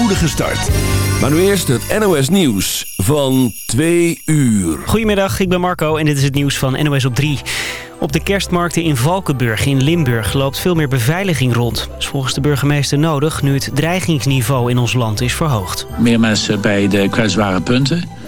spoedige start. Maar nu eerst het NOS Nieuws van 2 uur. Goedemiddag, ik ben Marco en dit is het nieuws van NOS op 3. Op de kerstmarkten in Valkenburg in Limburg loopt veel meer beveiliging rond. Dat is volgens de burgemeester nodig nu het dreigingsniveau in ons land is verhoogd. Meer mensen bij de kwetsbare punten.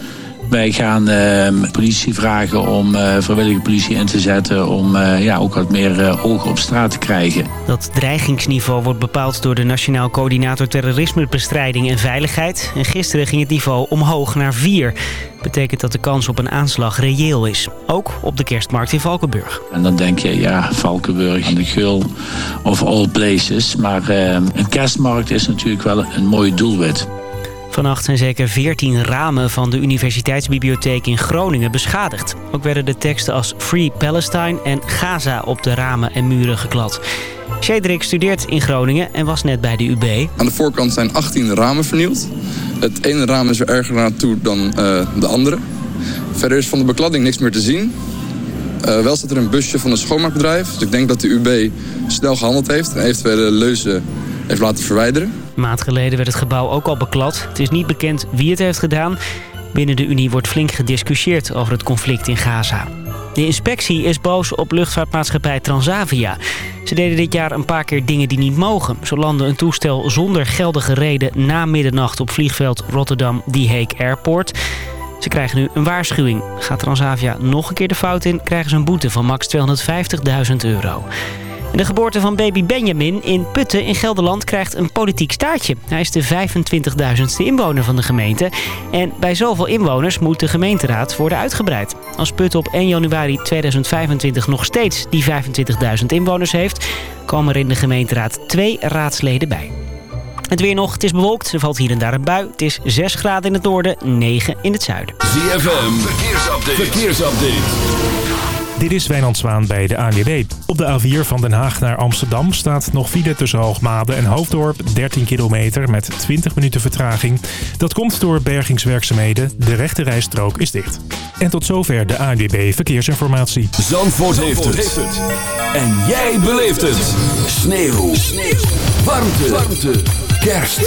Wij gaan uh, politie vragen om uh, vrijwillige politie in te zetten... om uh, ja, ook wat meer ogen op straat te krijgen. Dat dreigingsniveau wordt bepaald door de Nationaal Coördinator Terrorismebestrijding en Veiligheid. En gisteren ging het niveau omhoog naar 4. Betekent dat de kans op een aanslag reëel is. Ook op de kerstmarkt in Valkenburg. En dan denk je, ja, Valkenburg en de Gul of all places. Maar een kerstmarkt is natuurlijk wel een mooi doelwit. Vannacht zijn zeker 14 ramen van de Universiteitsbibliotheek in Groningen beschadigd. Ook werden de teksten als Free Palestine en Gaza op de ramen en muren geklad. Cedric studeert in Groningen en was net bij de UB. Aan de voorkant zijn 18 ramen vernield. Het ene raam is er erger aan toe dan uh, de andere. Verder is van de bekladding niks meer te zien. Uh, wel staat er een busje van een schoonmaakbedrijf. Dus ik denk dat de UB snel gehandeld heeft en eventuele leuzen heeft laten verwijderen. Maand geleden werd het gebouw ook al beklad. Het is niet bekend wie het heeft gedaan. Binnen de Unie wordt flink gediscussieerd over het conflict in Gaza. De inspectie is boos op luchtvaartmaatschappij Transavia. Ze deden dit jaar een paar keer dingen die niet mogen. Zo landde een toestel zonder geldige reden na middernacht op vliegveld Rotterdam Die Hague Airport. Ze krijgen nu een waarschuwing. Gaat Transavia nog een keer de fout in, krijgen ze een boete van max 250.000 euro. De geboorte van baby Benjamin in Putten in Gelderland krijgt een politiek staartje. Hij is de 25.000ste inwoner van de gemeente. En bij zoveel inwoners moet de gemeenteraad worden uitgebreid. Als Putten op 1 januari 2025 nog steeds die 25.000 inwoners heeft... komen er in de gemeenteraad twee raadsleden bij. Het weer nog, het is bewolkt, er valt hier en daar een bui. Het is 6 graden in het noorden, 9 in het zuiden. ZFM, verkeersupdate. verkeersupdate. Dit is Wijnand Zwaan bij de ANWB. Op de A4 van Den Haag naar Amsterdam staat nog file tussen Hoogmade en Hoofddorp. 13 kilometer met 20 minuten vertraging. Dat komt door bergingswerkzaamheden. De rechte rijstrook is dicht. En tot zover de ANWB Verkeersinformatie. Zandvoort, heeft, het. En jij beleeft het. Sneeuw. Sneeuw. Warmte. Warmte. Kerst.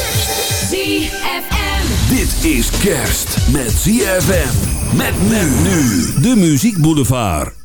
ZFM. Dit is kerst met ZFM. Met men nu. De Muziek Boulevard.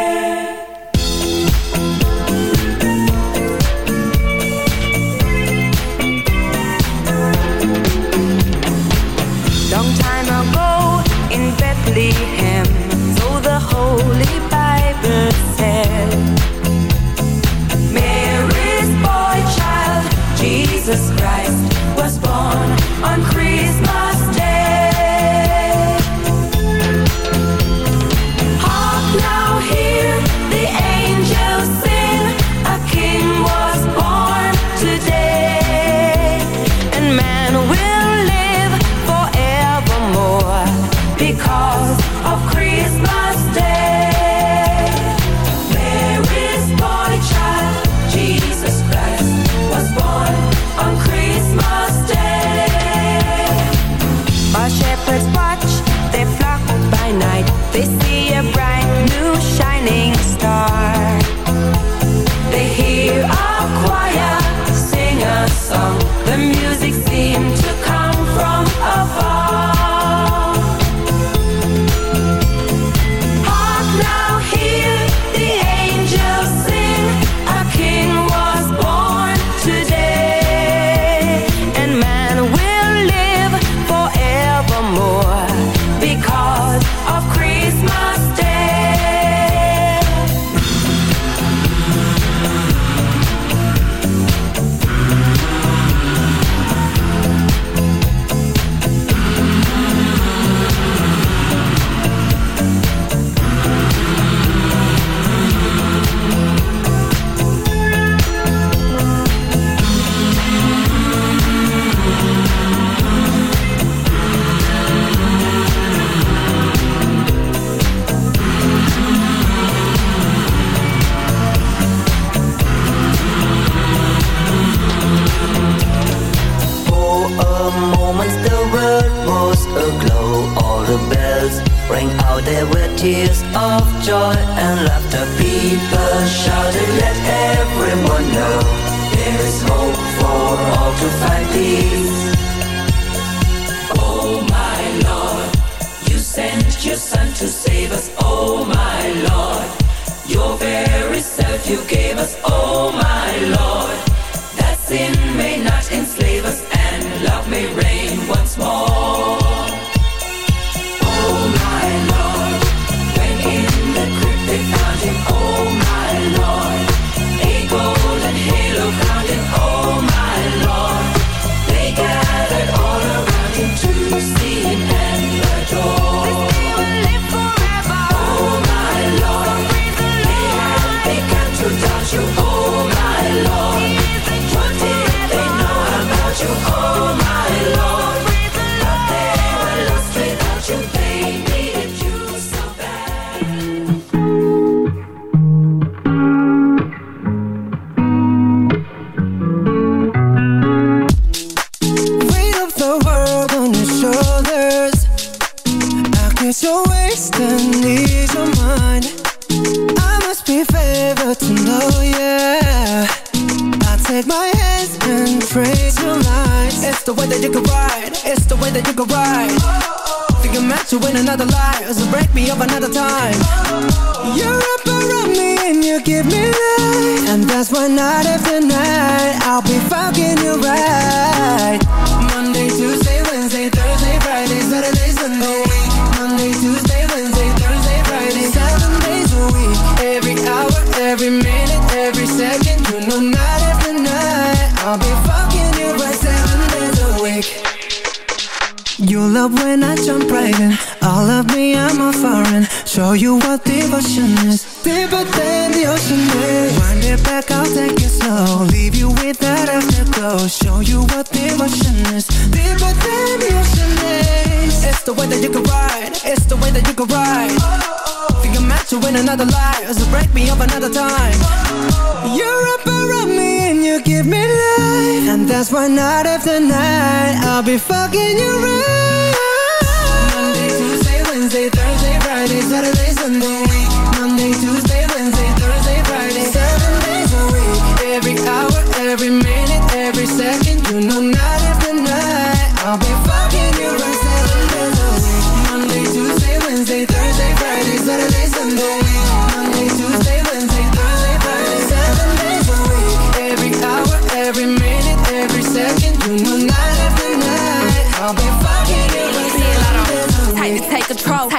That's why night after night. I'll be fucking you right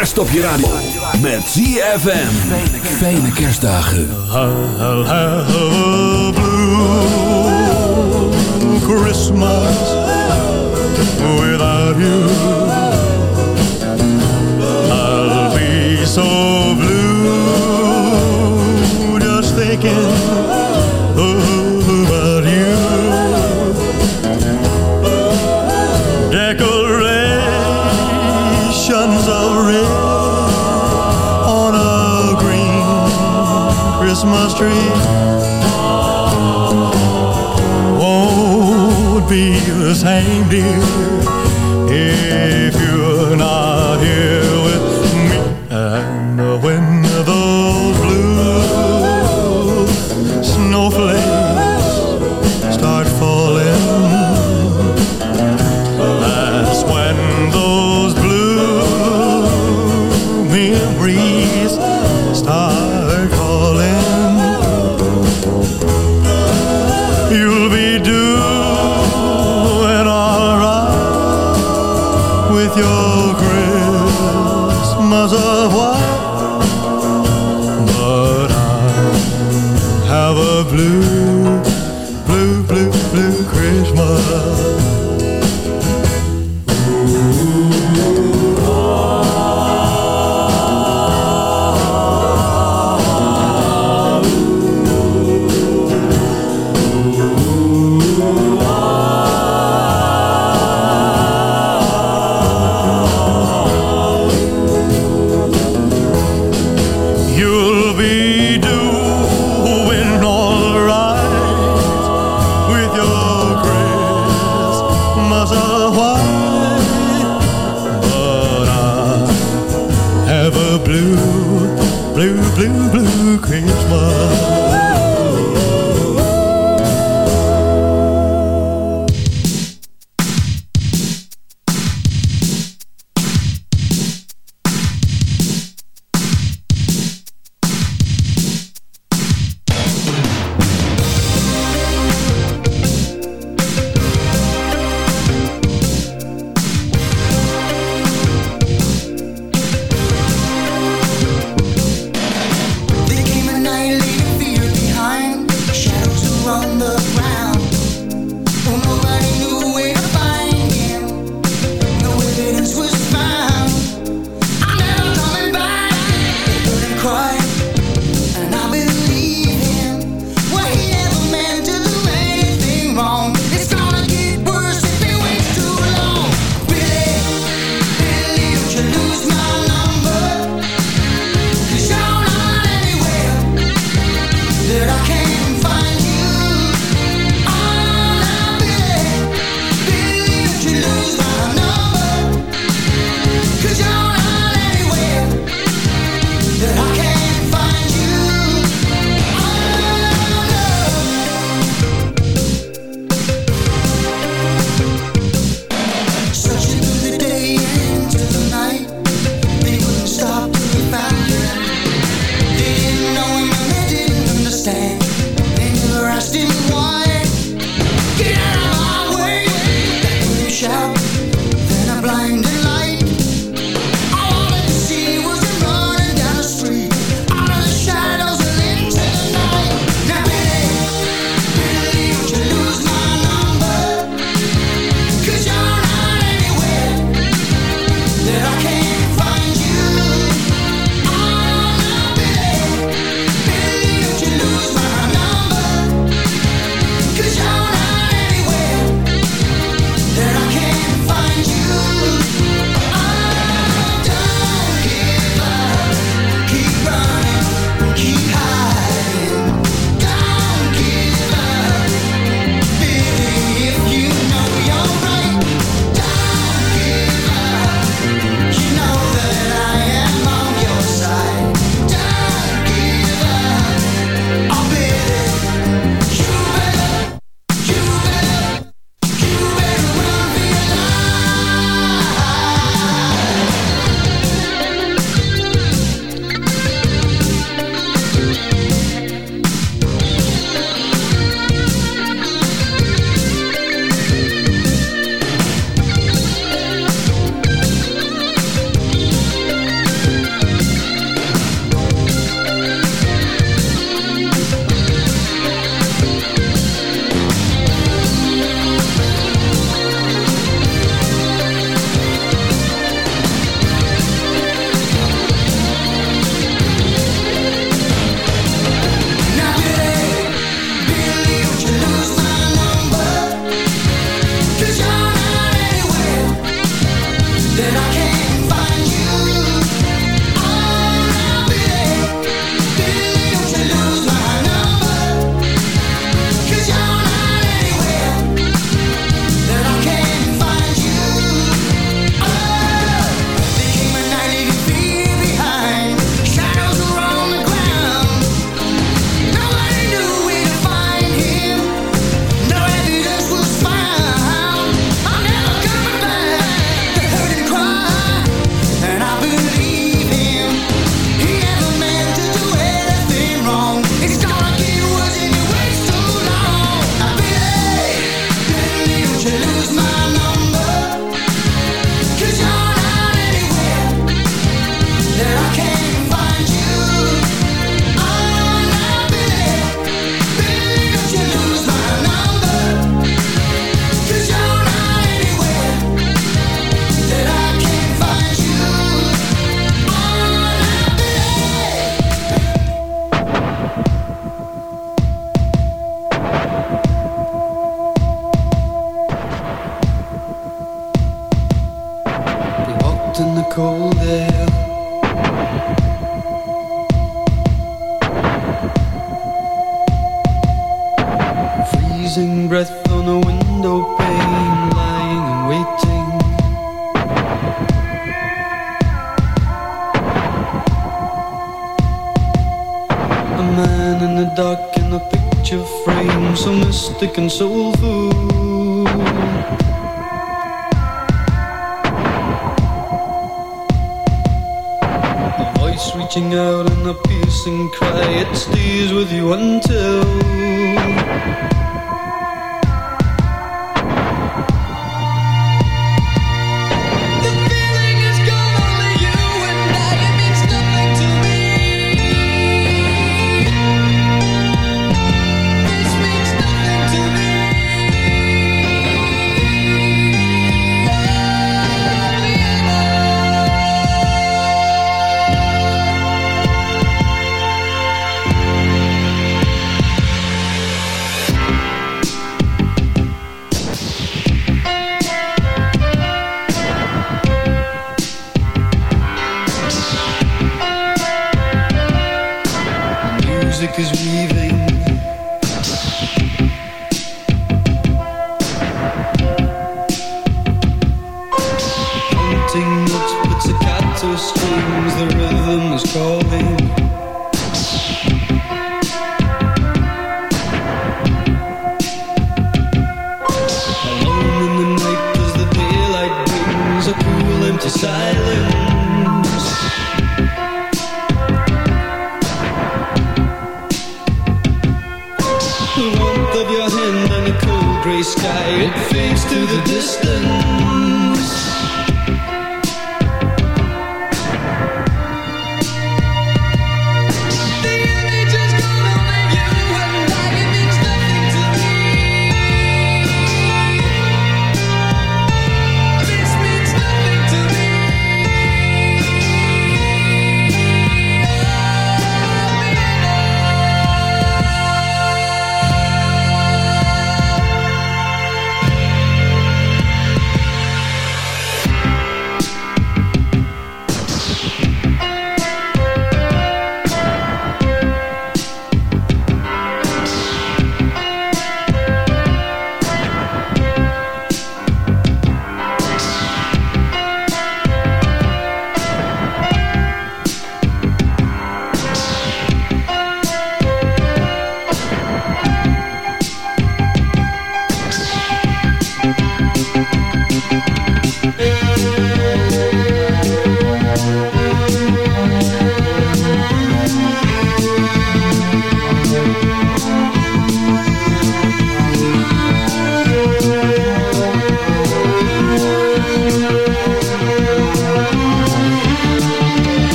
kerst op je radio. Met ZFM. Fijne kerstdagen. I'll have a blue Christmas without you. I'll be so blue.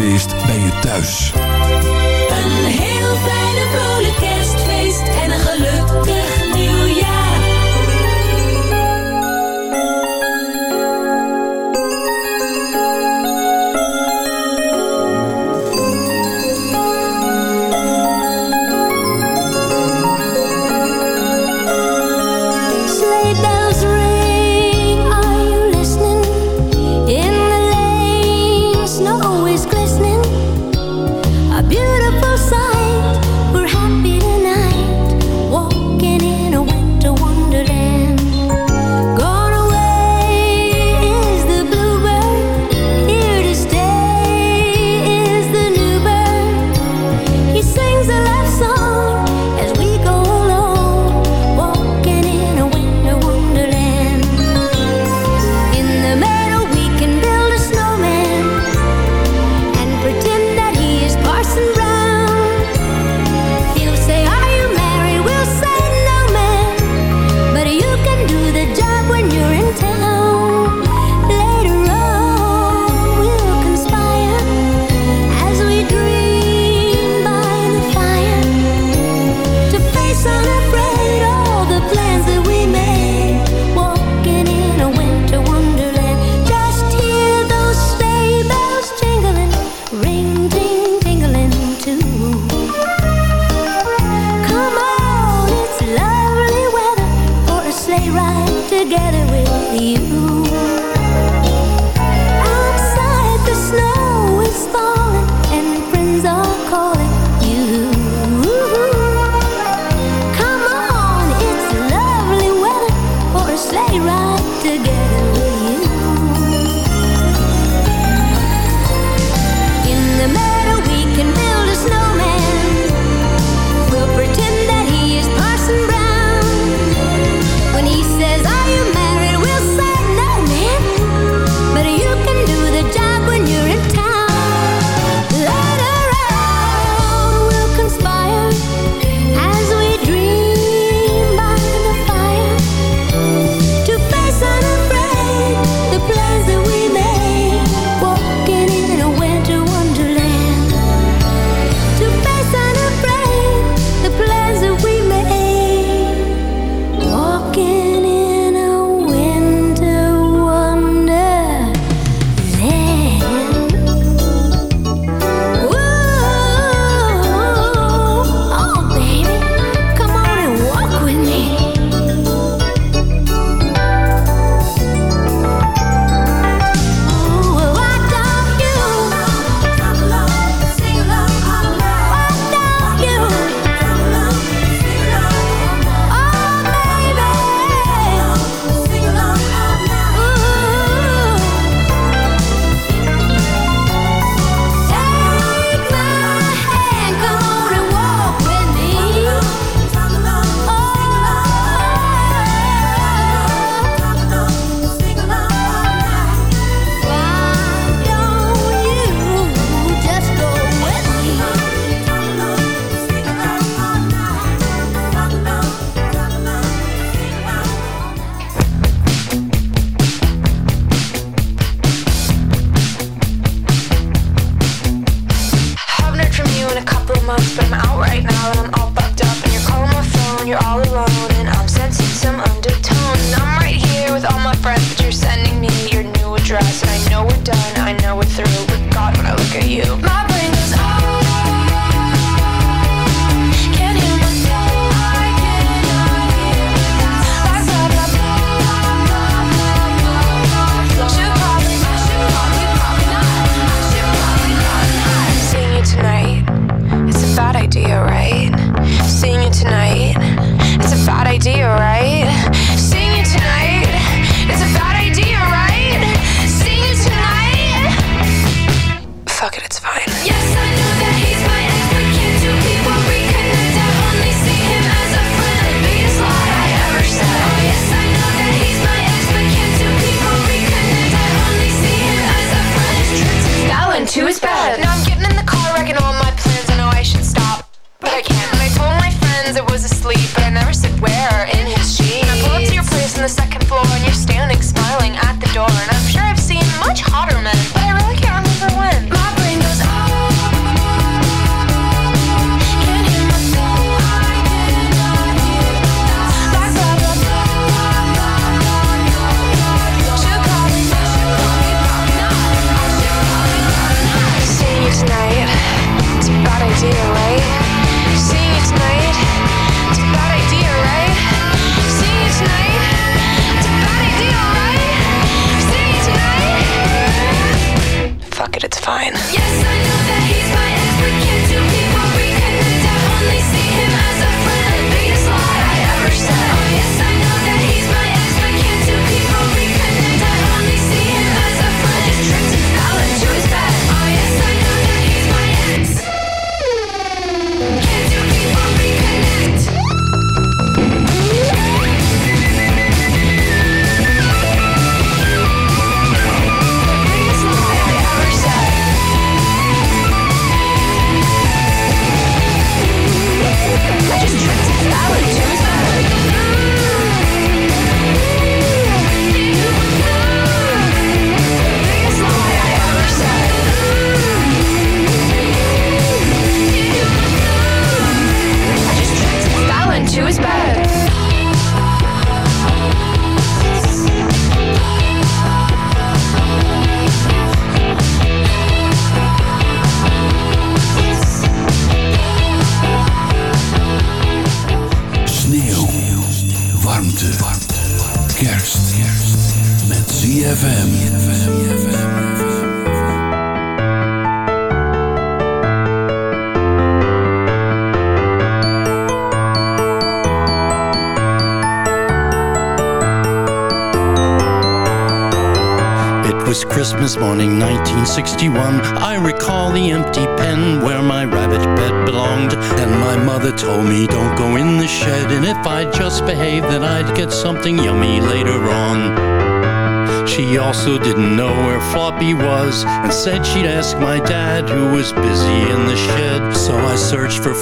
Vrolijk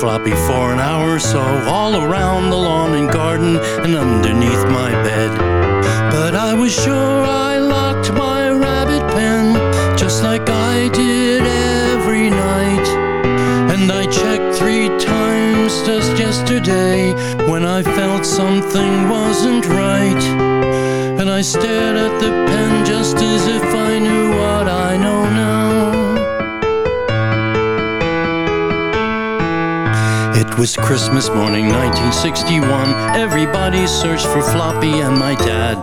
Floppy for an hour or so All around the lawn and garden and underneath my bed. But I was sure I locked my rabbit pen Just like I did every night. And I checked three times just yesterday When I felt something wasn't right. And I stared at the pen just as if I It was Christmas morning 1961 Everybody searched for Floppy and my dad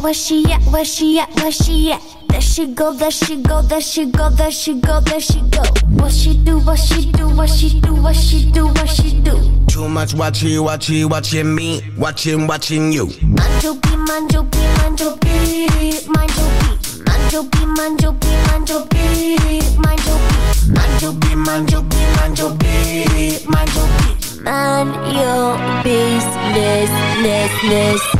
Where she at? Where she at? Where she at? Where she at? There she go, there she go, there she go, there she go, there she go. What she do? What she do? What she do? What she do? What she do? Too much watching, watching, watching me, watching, watching you. Manjo B, manjo B, manjo B, manjo B. Manjo B, manjo B, manjo B, manjo B. Manjo B, manjo B, manjo B, manjo B. Man your business, less, less. Mind your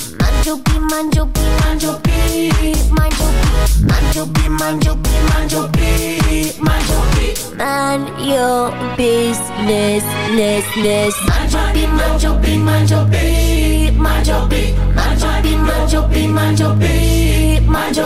manjo B, manjo B. Manjo B, manjo B, manjo B, manjo B. Man your business, less, less. Manjo B, manjo B, manjo B, manjo B. Manjo B, manjo B, manjo B, manjo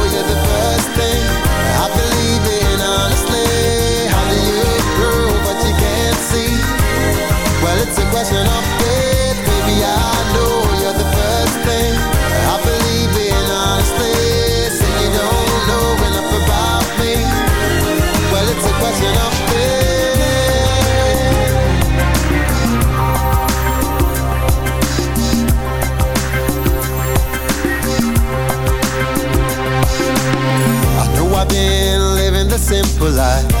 question of faith. Baby, I know you're the first thing. I believe in honestly Say you don't know enough about me. Well, it's a question of faith. I know I've been living the simple life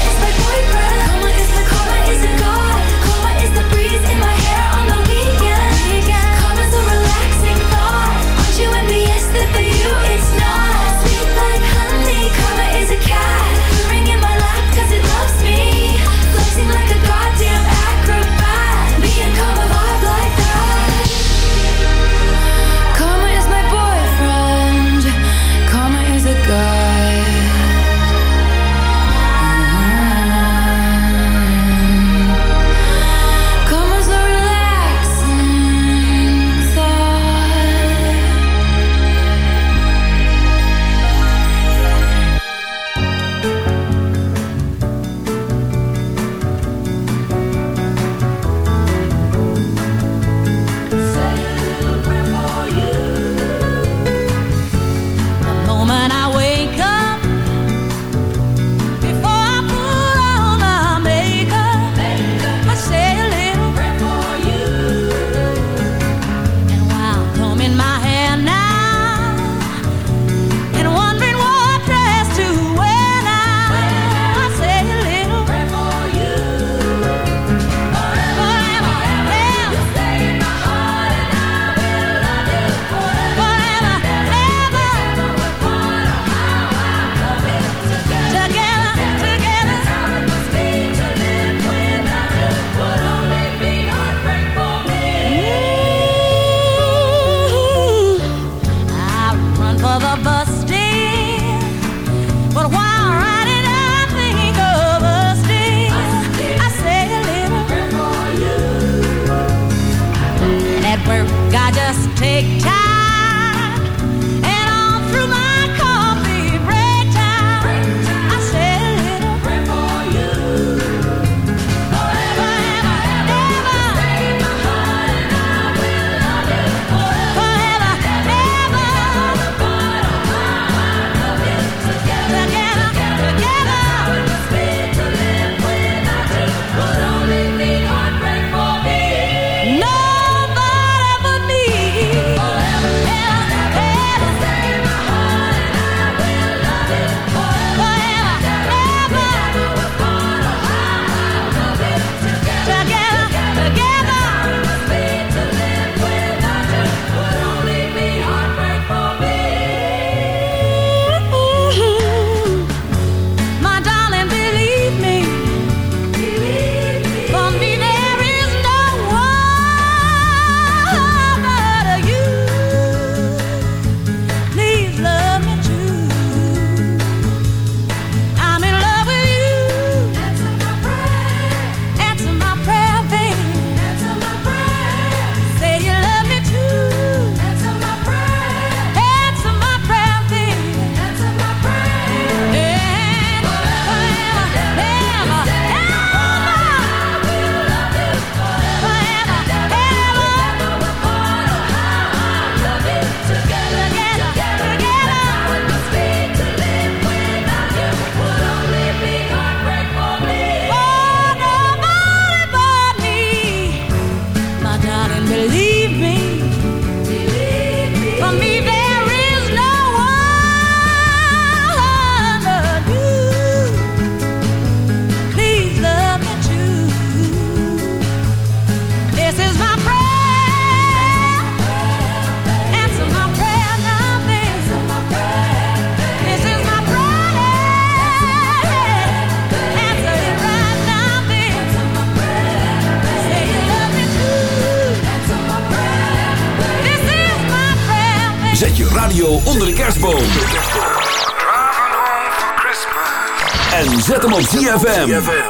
ZFM.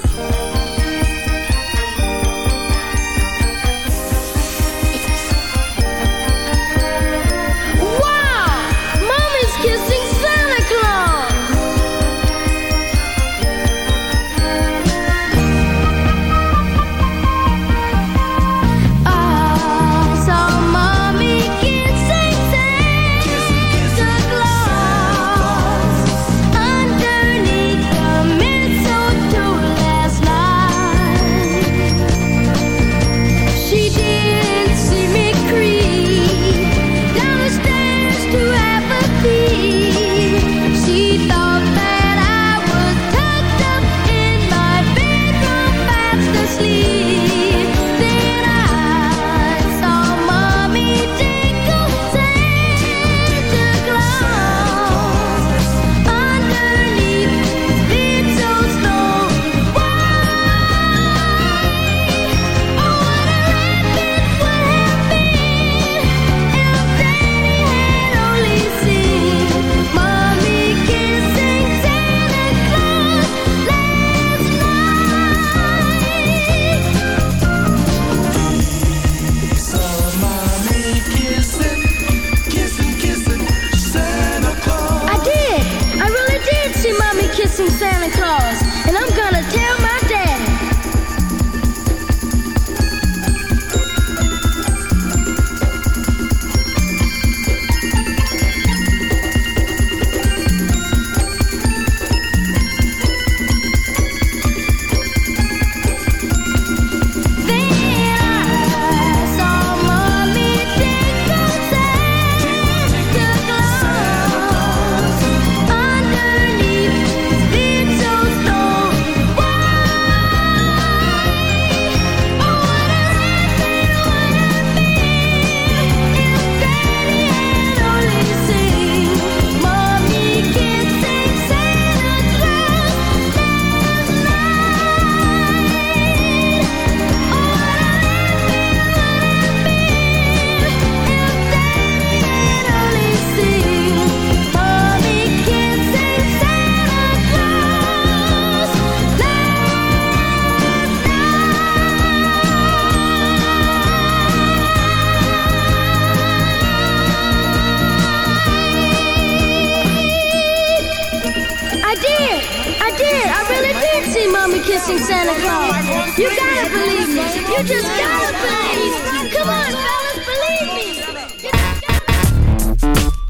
kissing Santa Claus. You gotta believe me. You just gotta believe me. Come on, fellas, believe me.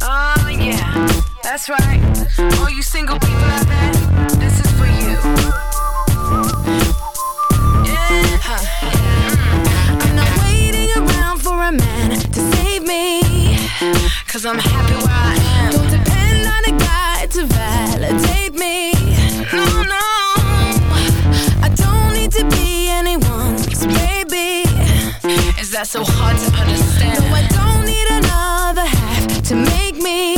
Oh, yeah. That's right. All you single people out there, this is for you. Yeah. Mm. I'm not waiting around for a man to save me. Cause I'm happy where I am. Don't depend on a guy to validate that's so hard to understand. No, I don't need another half to make me